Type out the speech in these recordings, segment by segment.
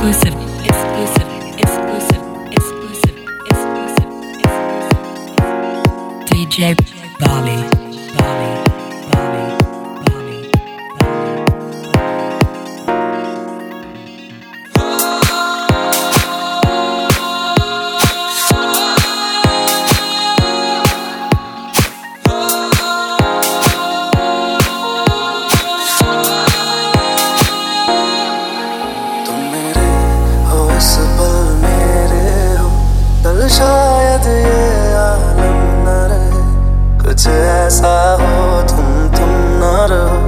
exclusive, exclusive, exclusive, exclusive, exclusive. DJ Bobby, Bobby. कुछ ऐसा हो, तुम तुम न रहो।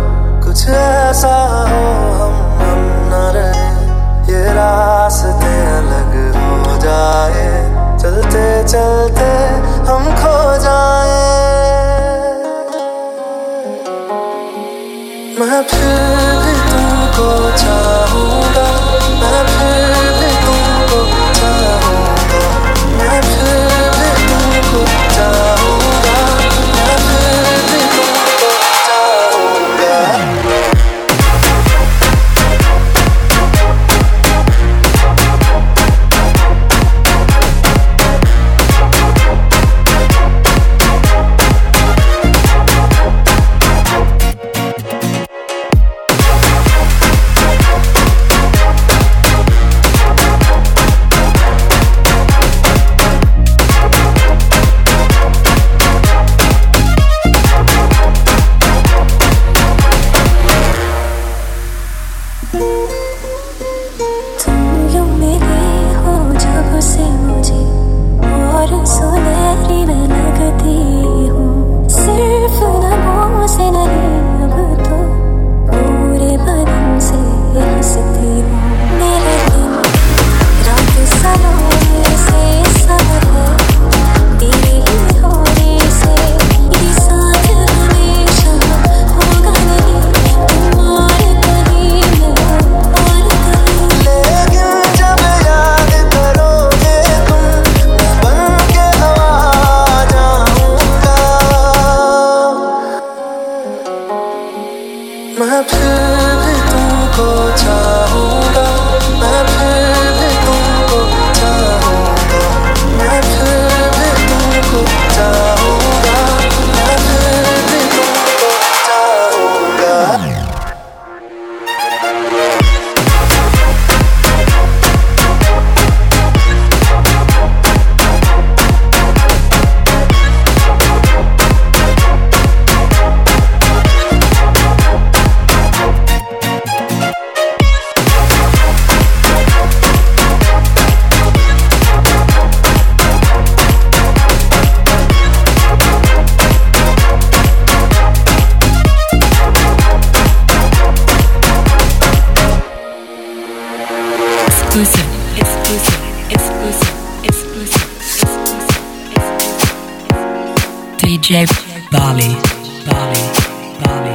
कुछ ऐसा हो, हम हम न रहे। ये रास्ते अलग हो जाए। चलते चलते हम खो जाए। मैं फिर भी तुमको चाह up to exclusive, exclusive, exclusive, exclusive. DJ Bali, Bali, Bali.